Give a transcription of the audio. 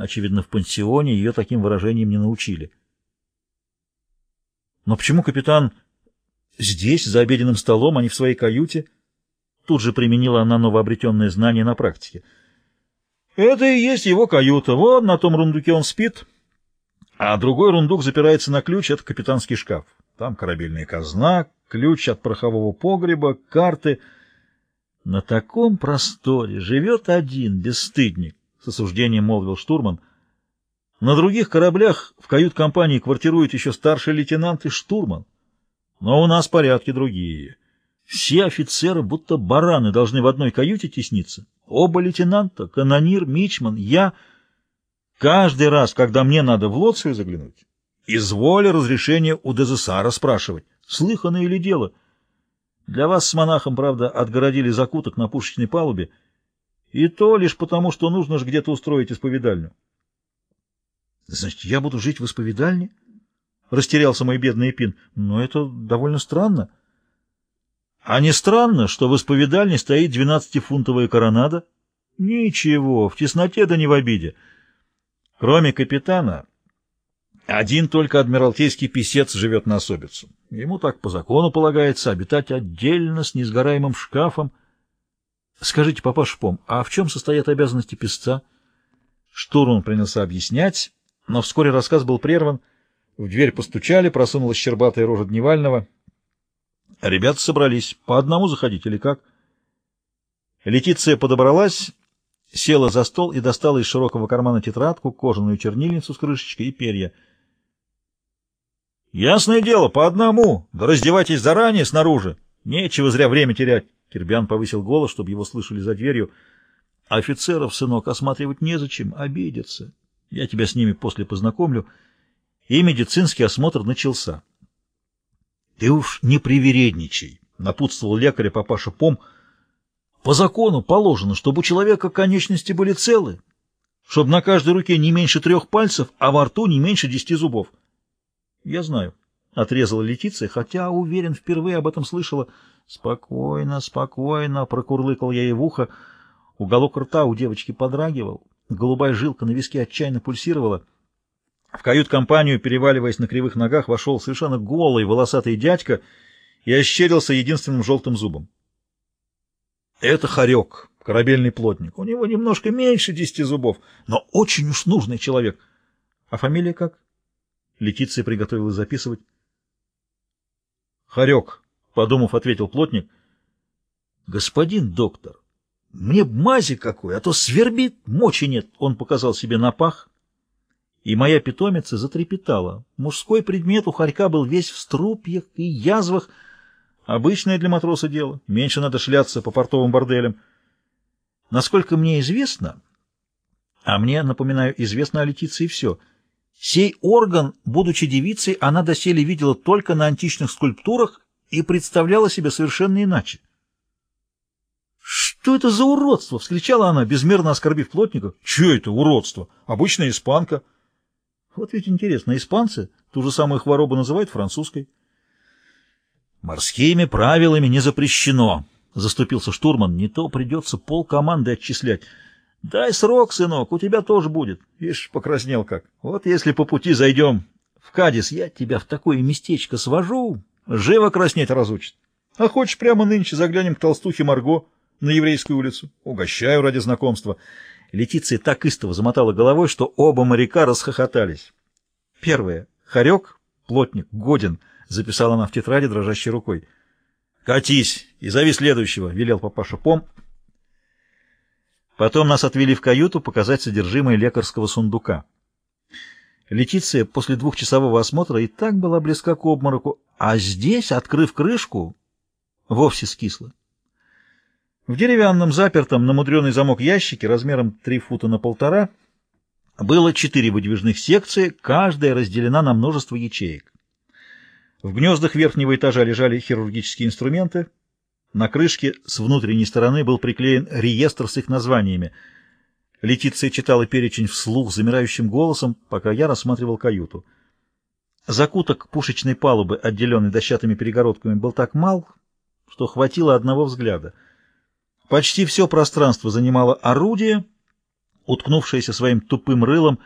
Очевидно, в пансионе ее таким выражением не научили. Но почему капитан здесь, за обеденным столом, а не в своей каюте? Тут же применила она новообретенное знание на практике. Это и есть его каюта. Вот на том рундуке он спит, а другой рундук запирается на ключ — это капитанский шкаф. Там корабельная казна, ключ от порохового погреба, карты. На таком просторе живет один бесстыдник, — с осуждением молвил штурман. На других кораблях в кают-компании квартирует еще старший лейтенант и штурман. Но у нас порядки другие. Все офицеры, будто бараны, должны в одной каюте тесниться. Оба лейтенанта, канонир, мичман, я. Каждый раз, когда мне надо в лоцию заглянуть, изволи разрешения у Дезессара спрашивать, слыханное ли дело. Для вас с монахом, правда, отгородили закуток на пушечной палубе, и то лишь потому, что нужно же где-то устроить исповедальню. Значит, я буду жить в исповедальне? Растерялся мой бедный Эпин. Но это довольно странно. А не странно, что в исповедальне стоит двенадцатифунтовая коронада? Ничего, в тесноте да не в обиде. Кроме капитана, один только адмиралтейский писец живет на особицу. Ему так по закону полагается обитать отдельно с несгораемым шкафом. Скажите, папаша Пом, а в чем состоят обязанности писца? Штурман принялся объяснять, но вскоре рассказ был прерван. В дверь постучали, просунулась щербатая рожа Дневального. Ребята собрались. По одному заходить или как? Летиция подобралась, села за стол и достала из широкого кармана тетрадку, кожаную чернильницу с крышечкой и перья. «Ясное дело, по одному. Да раздевайтесь заранее снаружи. Нечего зря время терять». Кирбян повысил голос, чтобы его слышали за дверью. «Офицеров, сынок, осматривать незачем, обидятся. Я тебя с ними после познакомлю. И медицинский осмотр начался. — Ты уж не привередничай, — напутствовал лекаря папаша Пом. — По закону положено, чтобы у человека конечности были целы, чтобы на каждой руке не меньше трех пальцев, а во рту не меньше десяти зубов. — Я знаю, — отрезала Летиция, хотя, уверен, впервые об этом слышала. — Спокойно, спокойно, — прокурлыкал я ей в ухо. Уголок рта у девочки подрагивал. Голубая жилка на виске отчаянно пульсировала. В кают-компанию, переваливаясь на кривых ногах, вошел совершенно голый волосатый дядька и ощерился единственным желтым зубом. Это хорек, корабельный плотник. У него немножко меньше десяти зубов, но очень уж нужный человек. А фамилия как? Летиция приготовилась записывать. Хорек, подумав, ответил плотник. Господин доктор, мне мази какой, а то свербит, мочи нет. Он показал себе на пах, и моя питомица затрепетала. Мужской предмет у хорька был весь в струпьях и язвах. Обычное для матроса дело. Меньше надо шляться по портовым борделям. Насколько мне известно, а мне, напоминаю, известно о Летиции все, сей орган, будучи девицей, она доселе видела только на античных скульптурах и представляла себе совершенно иначе. «Что это за уродство?» — вскричала она, безмерно оскорбив плотника. «Че это уродство? Обычная испанка». Вот ведь интересно, испанцы ту же самую хворобу называют французской. «Морскими правилами не запрещено», — заступился штурман. «Не то придется пол команды отчислять. Дай срок, сынок, у тебя тоже будет». Видишь, покраснел как. «Вот если по пути зайдем в Кадис, я тебя в такое местечко свожу, живо краснеть разучит. А хочешь, прямо нынче заглянем к толстухе Марго?» на еврейскую улицу. Угощаю ради знакомства. Летиция так истово замотала головой, что оба моряка расхохотались. Первое. Хорек, плотник, годен, записала она в тетради дрожащей рукой. «Катись и зови следующего», — велел папаша Пом. Потом нас отвели в каюту показать содержимое лекарского сундука. Летиция после двухчасового осмотра и так была близка к обмороку, а здесь, открыв крышку, вовсе скисла. В деревянном запертом на мудреный замок ящике размером 3 фута на полтора было четыре выдвижных секции, каждая разделена на множество ячеек. В гнездах верхнего этажа лежали хирургические инструменты. На крышке с внутренней стороны был приклеен реестр с их названиями. Летиция читала перечень вслух замирающим голосом, пока я рассматривал каюту. Закуток пушечной палубы, отделенный дощатыми перегородками, был так мал, что хватило одного взгляда — Почти все пространство занимало орудие, уткнувшаяся своим тупым рылом